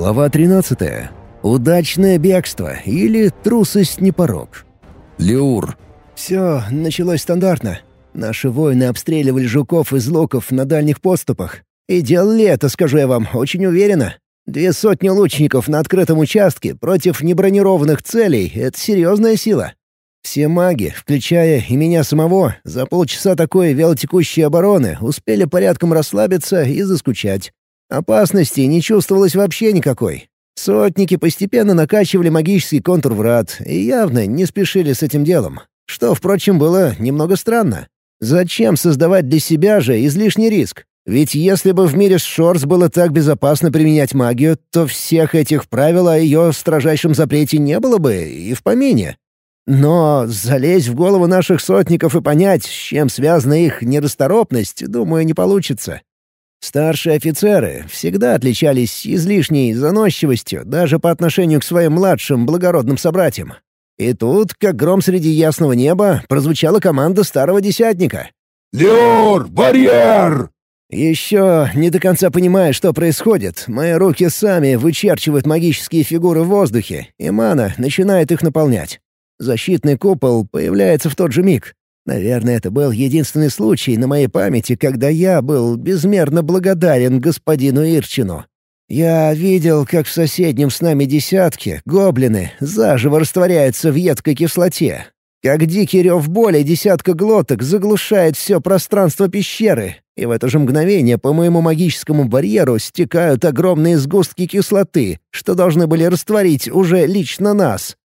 Глава 13. Удачное бегство или трусость не порог. Леур. Все началось стандартно. Наши воины обстреливали жуков из луков на дальних подступах. И делали это, скажу я вам, очень уверенно. Две сотни лучников на открытом участке против небронированных целей — это серьезная сила. Все маги, включая и меня самого, за полчаса такой вялотекущей обороны успели порядком расслабиться и заскучать. Опасности не чувствовалось вообще никакой. Сотники постепенно накачивали магический контур врат и явно не спешили с этим делом. Что, впрочем, было немного странно. Зачем создавать для себя же излишний риск? Ведь если бы в мире Шорс было так безопасно применять магию, то всех этих правил о ее строжайшем запрете не было бы и в помине. Но залезть в голову наших сотников и понять, с чем связана их нерасторопность, думаю, не получится. Старшие офицеры всегда отличались излишней заносчивостью даже по отношению к своим младшим благородным собратьям. И тут, как гром среди ясного неба, прозвучала команда старого десятника. «Леор, барьер!» Еще не до конца понимая, что происходит, мои руки сами вычерчивают магические фигуры в воздухе, и мана начинает их наполнять. Защитный купол появляется в тот же миг, Наверное, это был единственный случай на моей памяти, когда я был безмерно благодарен господину Ирчину. Я видел, как в соседнем с нами десятке гоблины заживо растворяются в едкой кислоте, как дикий рев боли десятка глоток заглушает все пространство пещеры, и в это же мгновение по моему магическому барьеру стекают огромные сгустки кислоты, что должны были растворить уже лично нас.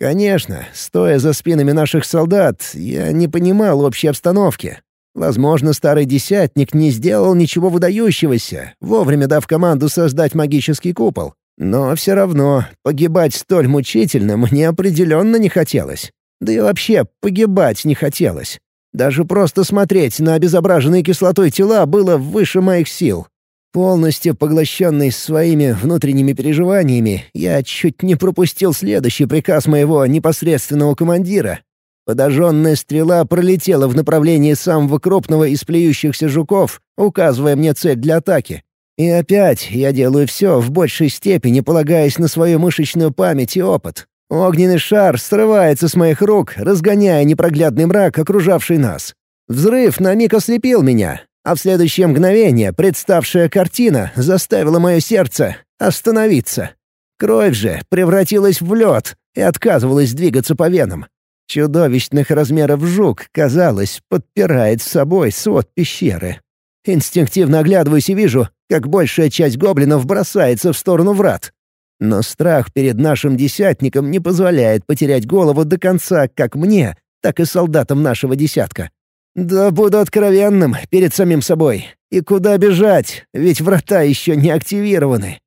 Конечно, стоя за спинами наших солдат, я не понимал общей обстановки. Возможно, старый десятник не сделал ничего выдающегося, вовремя дав команду создать магический купол. Но все равно погибать столь мучительно мне определенно не хотелось. Да и вообще погибать не хотелось. Даже просто смотреть на обезображенные кислотой тела было выше моих сил. Полностью поглощенный своими внутренними переживаниями, я чуть не пропустил следующий приказ моего непосредственного командира. Подожженная стрела пролетела в направлении самого крупного из плюющихся жуков, указывая мне цель для атаки. И опять я делаю все в большей степени, полагаясь на свою мышечную память и опыт. Огненный шар срывается с моих рук, разгоняя непроглядный мрак, окружавший нас. Взрыв на миг ослепил меня, а в следующее мгновение представшая картина заставила мое сердце остановиться. Кровь же превратилась в лед и отказывалась двигаться по венам. Чудовищных размеров жук, казалось, подпирает с собой свод пещеры. Инстинктивно оглядываюсь и вижу, как большая часть гоблинов бросается в сторону врат. Но страх перед нашим десятником не позволяет потерять голову до конца как мне, так и солдатам нашего десятка. «Да буду откровенным перед самим собой. И куда бежать, ведь врата еще не активированы.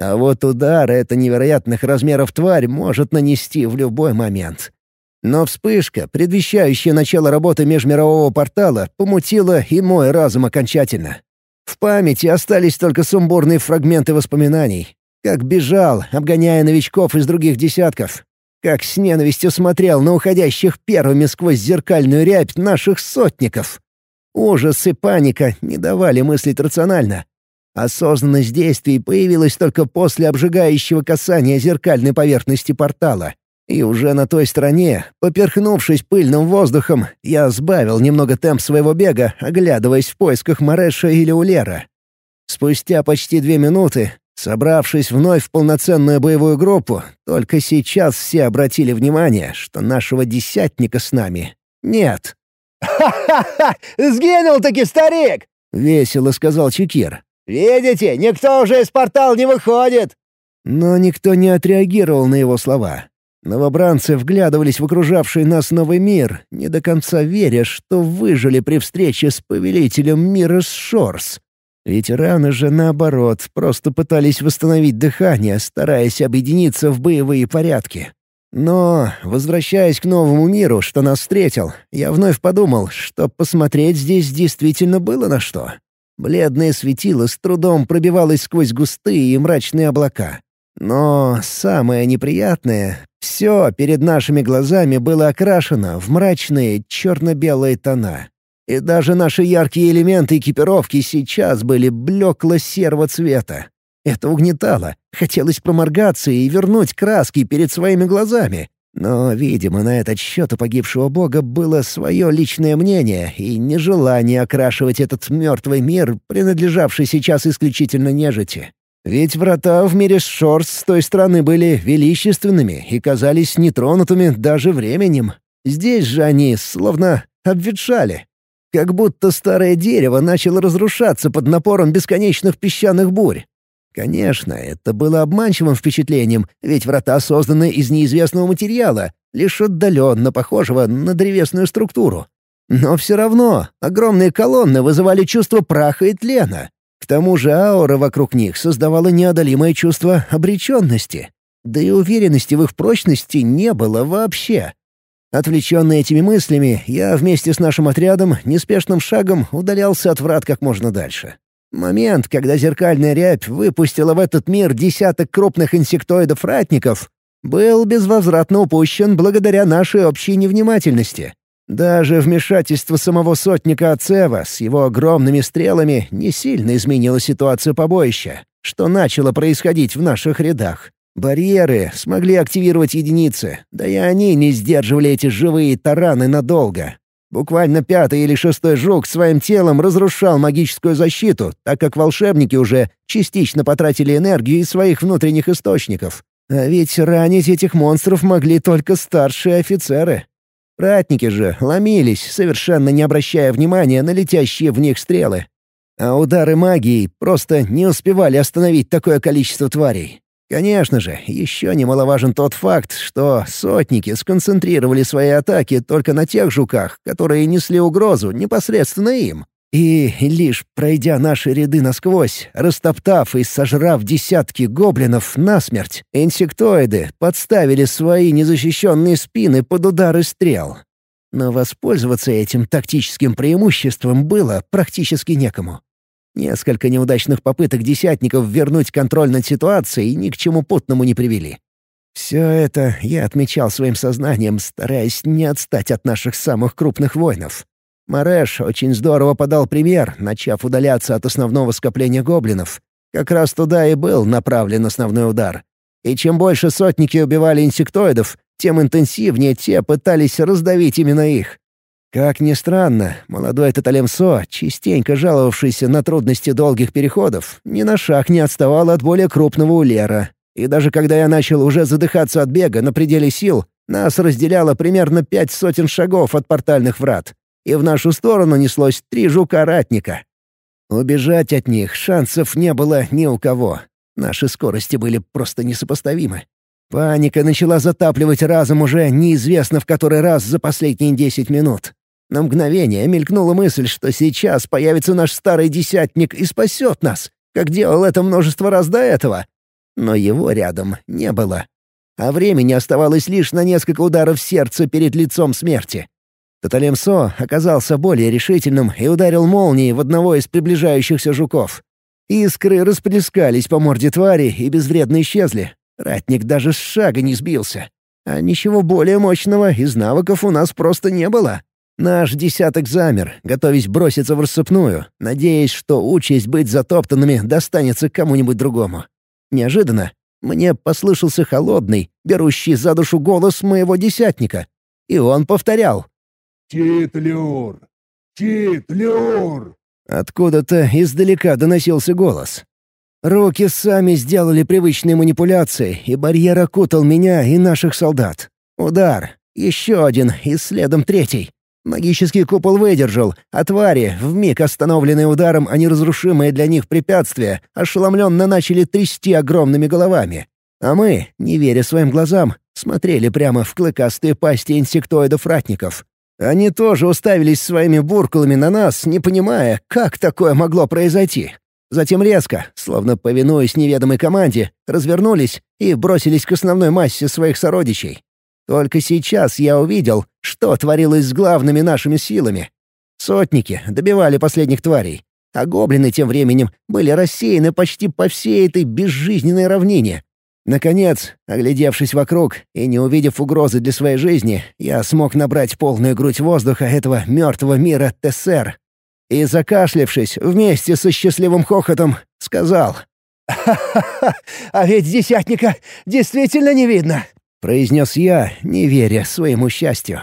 А вот удар эта невероятных размеров тварь может нанести в любой момент. Но вспышка, предвещающая начало работы межмирового портала, помутила и мой разум окончательно. В памяти остались только сумбурные фрагменты воспоминаний. Как бежал, обгоняя новичков из других десятков, как с ненавистью смотрел на уходящих первыми сквозь зеркальную рябь наших сотников. Ужас и паника не давали мыслить рационально. Осознанность действий появилась только после обжигающего касания зеркальной поверхности портала. И уже на той стороне, поперхнувшись пыльным воздухом, я сбавил немного темп своего бега, оглядываясь в поисках Мареша или Улера. Спустя почти две минуты Собравшись вновь в полноценную боевую группу, только сейчас все обратили внимание, что нашего десятника с нами нет. «Ха-ха-ха! Сгинул-таки старик!» — весело сказал Чекир. «Видите, никто уже из портала не выходит!» Но никто не отреагировал на его слова. Новобранцы вглядывались в окружавший нас новый мир, не до конца веря, что выжили при встрече с повелителем мира Шорс. Ветераны же, наоборот, просто пытались восстановить дыхание, стараясь объединиться в боевые порядки. Но, возвращаясь к новому миру, что нас встретил, я вновь подумал, что посмотреть здесь действительно было на что. Бледное светило с трудом пробивалось сквозь густые и мрачные облака. Но самое неприятное — все перед нашими глазами было окрашено в мрачные черно-белые тона. И даже наши яркие элементы экипировки сейчас были блекло-серого цвета. Это угнетало. Хотелось проморгаться и вернуть краски перед своими глазами. Но, видимо, на этот счет у погибшего бога было свое личное мнение и нежелание окрашивать этот мертвый мир, принадлежавший сейчас исключительно нежити. Ведь врата в мире Шорс с той стороны были величественными и казались нетронутыми даже временем. Здесь же они словно обветшали. Как будто старое дерево начало разрушаться под напором бесконечных песчаных бурь. Конечно, это было обманчивым впечатлением, ведь врата созданы из неизвестного материала, лишь отдаленно похожего на древесную структуру. Но все равно огромные колонны вызывали чувство праха и тлена. К тому же аура вокруг них создавала неодолимое чувство обреченности. Да и уверенности в их прочности не было вообще. Отвлеченный этими мыслями, я вместе с нашим отрядом неспешным шагом удалялся от врат как можно дальше. Момент, когда зеркальная рябь выпустила в этот мир десяток крупных инсектоидов-ратников, был безвозвратно упущен благодаря нашей общей невнимательности. Даже вмешательство самого сотника Ацева с его огромными стрелами не сильно изменило ситуацию побоища, что начало происходить в наших рядах. Барьеры смогли активировать единицы, да и они не сдерживали эти живые тараны надолго. Буквально пятый или шестой жук своим телом разрушал магическую защиту, так как волшебники уже частично потратили энергию из своих внутренних источников. А ведь ранить этих монстров могли только старшие офицеры. Ратники же ломились, совершенно не обращая внимания на летящие в них стрелы. А удары магией просто не успевали остановить такое количество тварей. Конечно же, еще немаловажен тот факт, что сотники сконцентрировали свои атаки только на тех жуках, которые несли угрозу непосредственно им. И лишь пройдя наши ряды насквозь, растоптав и сожрав десятки гоблинов насмерть, инсектоиды подставили свои незащищенные спины под удары стрел. Но воспользоваться этим тактическим преимуществом было практически некому. Несколько неудачных попыток десятников вернуть контроль над ситуацией ни к чему путному не привели. Все это я отмечал своим сознанием, стараясь не отстать от наших самых крупных воинов. Мареш очень здорово подал пример, начав удаляться от основного скопления гоблинов. Как раз туда и был направлен основной удар. И чем больше сотники убивали инсектоидов, тем интенсивнее те пытались раздавить именно их. Как ни странно, молодой Таталемсо, частенько жаловавшийся на трудности долгих переходов, ни на шаг не отставал от более крупного улера. И даже когда я начал уже задыхаться от бега на пределе сил, нас разделяло примерно пять сотен шагов от портальных врат и в нашу сторону неслось три жука-ратника. Убежать от них шансов не было ни у кого. Наши скорости были просто несопоставимы. Паника начала затапливать разом уже неизвестно в который раз за последние десять минут. На мгновение мелькнула мысль, что сейчас появится наш старый десятник и спасет нас, как делал это множество раз до этого. Но его рядом не было. А времени оставалось лишь на несколько ударов сердца перед лицом смерти. Таталемсо оказался более решительным и ударил молнией в одного из приближающихся жуков. Искры расплескались по морде твари и безвредно исчезли. Ратник даже с шага не сбился. А ничего более мощного из навыков у нас просто не было. Наш десяток замер, готовясь броситься в рассыпную, надеясь, что участь быть затоптанными достанется кому-нибудь другому. Неожиданно мне послышался холодный, берущий за душу голос моего десятника. И он повторял «Титлюр! Титлюр!» Откуда-то издалека доносился голос. Руки сами сделали привычные манипуляции, и барьер окутал меня и наших солдат. Удар. Еще один, и следом третий. Магический купол выдержал, а твари, вмиг остановленные ударом о неразрушимое для них препятствие, ошеломленно начали трясти огромными головами. А мы, не веря своим глазам, смотрели прямо в клыкастые пасти инсектоидов-ратников. Они тоже уставились своими буркалами на нас, не понимая, как такое могло произойти. Затем резко, словно повинуясь неведомой команде, развернулись и бросились к основной массе своих сородичей. Только сейчас я увидел, что творилось с главными нашими силами. Сотники добивали последних тварей, а гоблины тем временем были рассеяны почти по всей этой безжизненной равнине, Наконец, оглядевшись вокруг и не увидев угрозы для своей жизни, я смог набрать полную грудь воздуха этого мертвого мира ТСР. И, закашлявшись, вместе со счастливым хохотом, сказал «Ха-ха-ха! А ведь десятника действительно не видно!» — произнес я, не веря своему счастью.